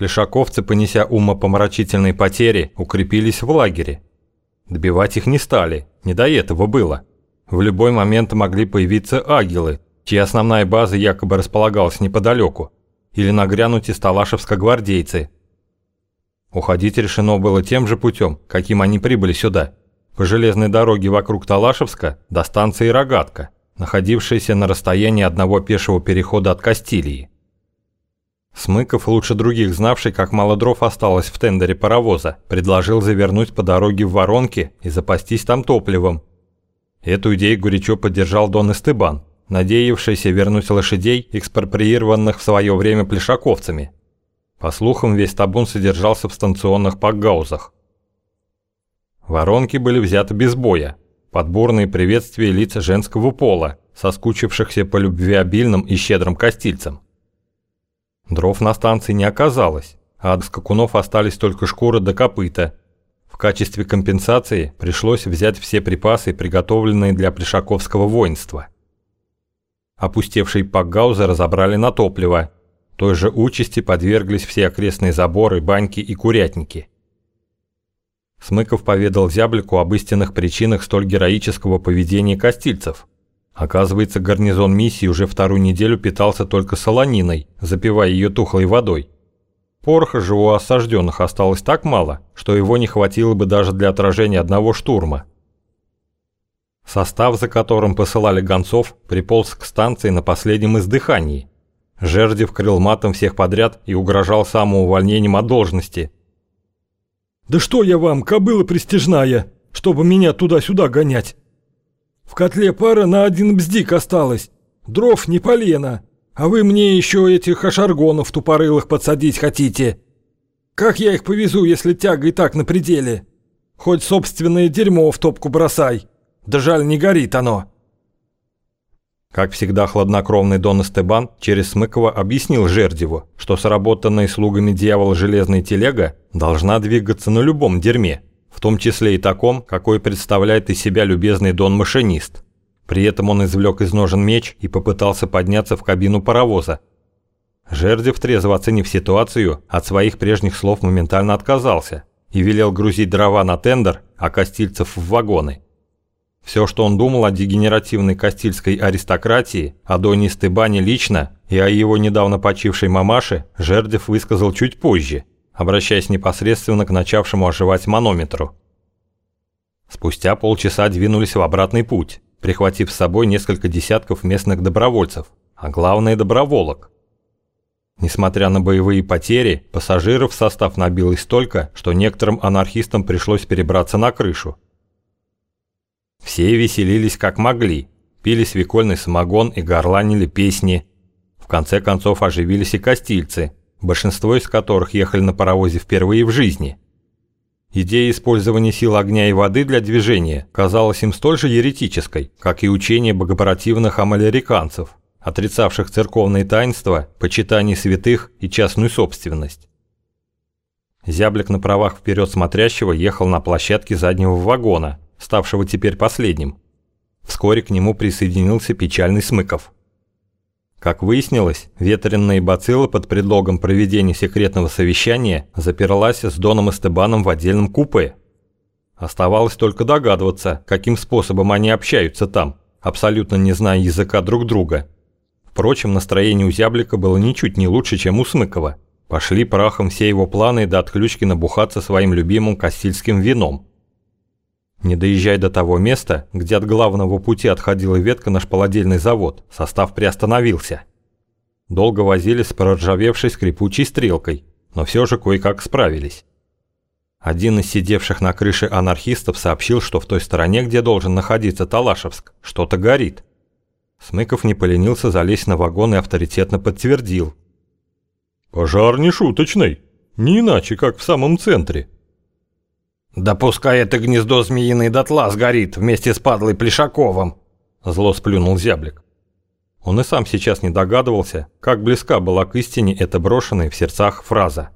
Плешаковцы, понеся умопомрачительные потери, укрепились в лагере. Добивать их не стали, не до этого было. В любой момент могли появиться агилы, чья основная база якобы располагалась неподалеку, или нагрянуть из Талашевска-гвардейцы. Уходить решено было тем же путем, каким они прибыли сюда, по железной дороге вокруг Талашевска до станции Рогатка, находившейся на расстоянии одного пешего перехода от Кастилии. Смыков, лучше других знавший, как мало дров осталось в тендере паровоза, предложил завернуть по дороге в воронки и запастись там топливом. Эту идею горячо поддержал Дон Эстебан, надеявшийся вернуть лошадей, экспроприированных в свое время плешаковцами. По слухам, весь табун содержался в станционных пакгаузах. Воронки были взяты без боя, подборные приветствия лица женского пола, соскучившихся по любвеобильным и щедрым костильцам. Дров на станции не оказалось, а от скакунов остались только шкуры до копыта. В качестве компенсации пришлось взять все припасы, приготовленные для плешаковского воинства. Опустевшие пакгаузы разобрали на топливо. Той же участи подверглись все окрестные заборы, баньки и курятники. Смыков поведал Зяблику об истинных причинах столь героического поведения костильцев – Оказывается, гарнизон миссии уже вторую неделю питался только солониной, запивая ее тухлой водой. Пороха же у осажденных осталось так мало, что его не хватило бы даже для отражения одного штурма. Состав, за которым посылали гонцов, приполз к станции на последнем издыхании. Жердев крыл матом всех подряд и угрожал самоувольнением от должности. «Да что я вам, кобыла престижная, чтобы меня туда-сюда гонять? В котле пара на один бздик осталось. Дров не полено. А вы мне еще этих ошаргонов тупорылых подсадить хотите. Как я их повезу, если тяга и так на пределе? Хоть собственное дерьмо в топку бросай. Да жаль, не горит оно. Как всегда, хладнокровный Дон Эстебан через Смыкова объяснил Жердеву, что сработанная слугами дьявола железная телега должна двигаться на любом дерьме, в том числе и таком, какой представляет из себя любезный дон-машинист. При этом он извлек из ножен меч и попытался подняться в кабину паровоза. Жердев, трезво оценив ситуацию, от своих прежних слов моментально отказался и велел грузить дрова на тендер, а Костильцев в вагоны. Все, что он думал о дегенеративной кастильской аристократии, о Доне Стебане лично и о его недавно почившей мамаше, Жердев высказал чуть позже, обращаясь непосредственно к начавшему оживать манометру. Спустя полчаса двинулись в обратный путь, прихватив с собой несколько десятков местных добровольцев, а главное доброволок. Несмотря на боевые потери, пассажиров в состав набилось столько, что некоторым анархистам пришлось перебраться на крышу. Все веселились как могли, пили свекольный самогон и горланили песни. В конце концов оживились и костильцы, большинство из которых ехали на паровозе впервые в жизни. Идея использования сил огня и воды для движения казалась им столь же еретической, как и учение богопротивных амалериканцев, отрицавших церковные таинства, почитание святых и частную собственность. Зяблик на правах вперед смотрящего ехал на площадке заднего вагона, ставшего теперь последним. Вскоре к нему присоединился печальный Смыков. Как выяснилось, ветренная бацилла под предлогом проведения секретного совещания запиралась с Доном Эстебаном в отдельном купе. Оставалось только догадываться, каким способом они общаются там, абсолютно не зная языка друг друга. Впрочем, настроение у Зяблика было ничуть не лучше, чем у Смыкова. Пошли прахом все его планы до отключки набухаться своим любимым кастильским вином. Не доезжая до того места, где от главного пути отходила ветка на шпалодельный завод, состав приостановился. Долго возились с проржавевшей скрипучей стрелкой, но все же кое-как справились. Один из сидевших на крыше анархистов сообщил, что в той стороне, где должен находиться Талашевск, что-то горит. Смыков не поленился залезть на вагон и авторитетно подтвердил. «Пожар не шуточный, не иначе, как в самом центре». «Да пускай это гнездо змеиный дотла сгорит вместе с падлой Плешаковым!» Зло сплюнул зяблик. Он и сам сейчас не догадывался, как близка была к истине эта брошенная в сердцах фраза.